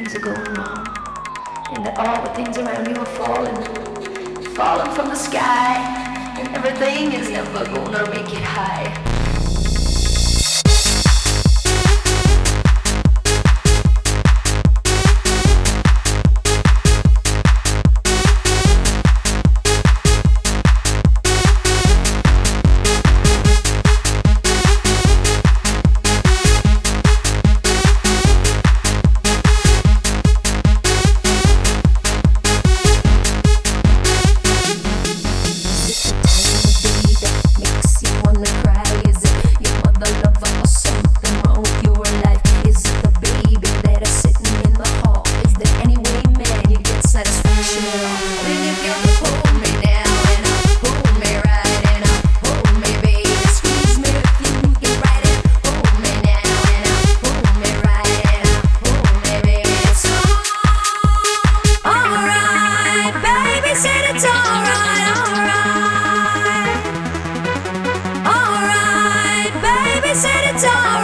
things are going wrong. And that all the things around you are falling, falling from the sky. And everything is never gonna make it high. time.